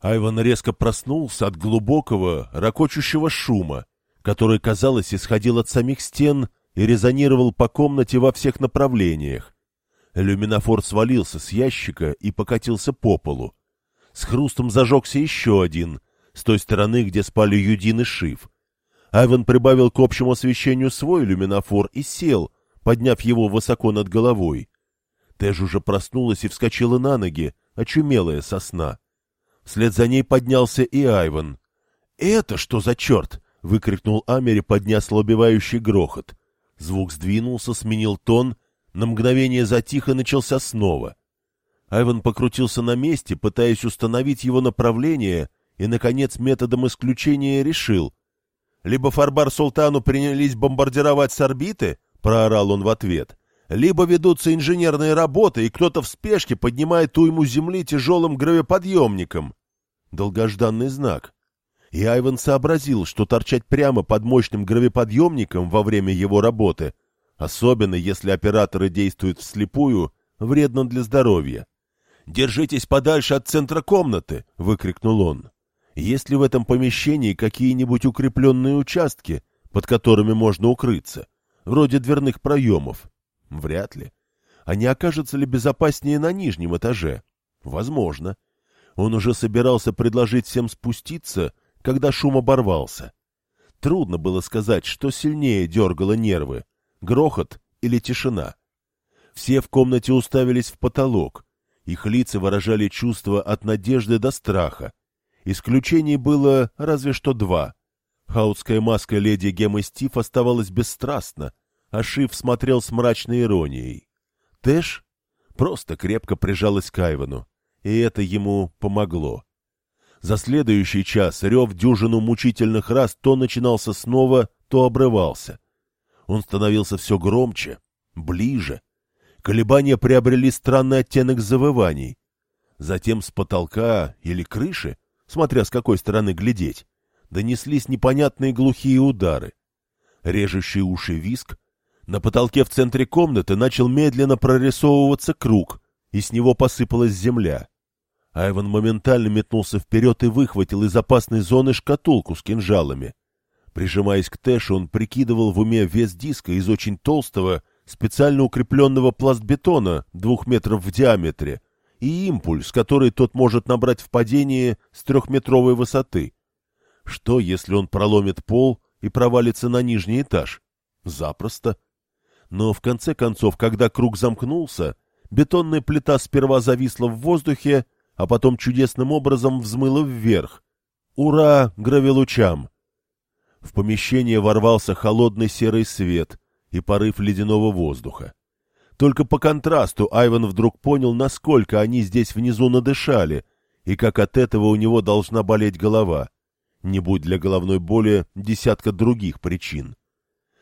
Айван резко проснулся от глубокого, ракочущего шума, который, казалось, исходил от самих стен и резонировал по комнате во всех направлениях. Люминофор свалился с ящика и покатился по полу. С хрустом зажегся еще один, с той стороны, где спали Юдин и Шиф. Айван прибавил к общему освещению свой люминофор и сел, подняв его высоко над головой. Тэш уже проснулась и вскочила на ноги, очумелая со сна. Вслед за ней поднялся и Айван. «Это что за черт?» — выкрикнул Амери, подняв слабевающий грохот. Звук сдвинулся, сменил тон, на мгновение затих и начался снова. Айван покрутился на месте, пытаясь установить его направление, и, наконец, методом исключения решил. «Либо Фарбар Султану принялись бомбардировать с орбиты», — проорал он в ответ, «либо ведутся инженерные работы, и кто-то в спешке поднимает уйму земли тяжелым гравиподъемником». Долгожданный знак. И Айван сообразил, что торчать прямо под мощным гравиподъемником во время его работы, особенно если операторы действуют вслепую, вредно для здоровья. «Держитесь подальше от центра комнаты!» — выкрикнул он. «Есть ли в этом помещении какие-нибудь укрепленные участки, под которыми можно укрыться, вроде дверных проемов? Вряд ли. А не окажется ли безопаснее на нижнем этаже? Возможно. Он уже собирался предложить всем спуститься, когда шум оборвался. Трудно было сказать, что сильнее дергало нервы — грохот или тишина. Все в комнате уставились в потолок. Их лица выражали чувства от надежды до страха. Исключений было разве что два. Хаутская маска леди Геммы Стив оставалась бесстрастна, а Шиф смотрел с мрачной иронией. Тэш просто крепко прижалась к Айвану, и это ему помогло. За следующий час рев дюжину мучительных раз то начинался снова, то обрывался. Он становился все громче, ближе. Колебания приобрели странный оттенок завываний. Затем с потолка или крыши, смотря с какой стороны глядеть, донеслись непонятные глухие удары. Режущий уши виск. На потолке в центре комнаты начал медленно прорисовываться круг, и с него посыпалась земля. Айван моментально метнулся вперед и выхватил из опасной зоны шкатулку с кинжалами. Прижимаясь к Тэшу, он прикидывал в уме вес диска из очень толстого, специально укрепленного пластбетона двух метров в диаметре и импульс, который тот может набрать в падении с трехметровой высоты. Что, если он проломит пол и провалится на нижний этаж? Запросто. Но в конце концов, когда круг замкнулся, бетонная плита сперва зависла в воздухе, а потом чудесным образом взмыло вверх. Ура, гравилучам! В помещение ворвался холодный серый свет и порыв ледяного воздуха. Только по контрасту Айван вдруг понял, насколько они здесь внизу надышали, и как от этого у него должна болеть голова. Не будь для головной боли десятка других причин.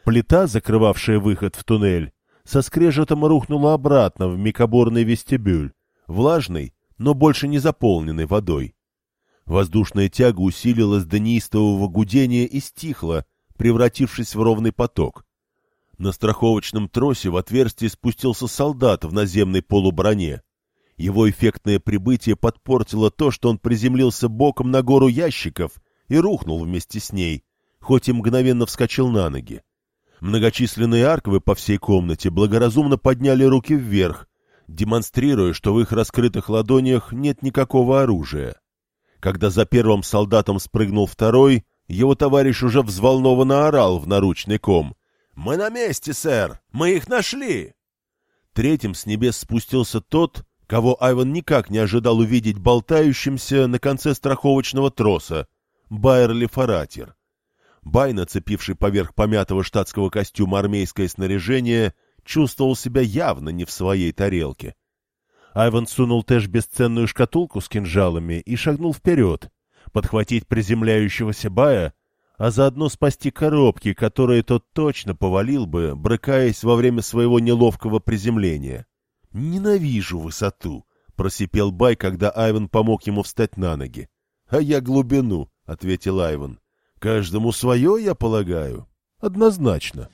Плита, закрывавшая выход в туннель, со скрежетом рухнула обратно в микоборный вестибюль, влажный но больше не заполненной водой. Воздушная тяга усилилась до неистового гудения и стихла, превратившись в ровный поток. На страховочном тросе в отверстие спустился солдат в наземной полуброне. Его эффектное прибытие подпортило то, что он приземлился боком на гору ящиков и рухнул вместе с ней, хоть и мгновенно вскочил на ноги. Многочисленные арковы по всей комнате благоразумно подняли руки вверх, демонстрируя, что в их раскрытых ладонях нет никакого оружия. Когда за первым солдатом спрыгнул второй, его товарищ уже взволнованно орал в наручный ком. «Мы на месте, сэр! Мы их нашли!» Третьим с небес спустился тот, кого Айван никак не ожидал увидеть болтающимся на конце страховочного троса — Байерли Фаратер. Бай, нацепивший поверх помятого штатского костюма армейское снаряжение — чувствовал себя явно не в своей тарелке. Айван сунул Тэш бесценную шкатулку с кинжалами и шагнул вперед, подхватить приземляющегося Бая, а заодно спасти коробки, которые тот точно повалил бы, брыкаясь во время своего неловкого приземления. «Ненавижу высоту!» — просипел Бай, когда Айван помог ему встать на ноги. «А я глубину», — ответил Айван. «Каждому свое, я полагаю?» «Однозначно».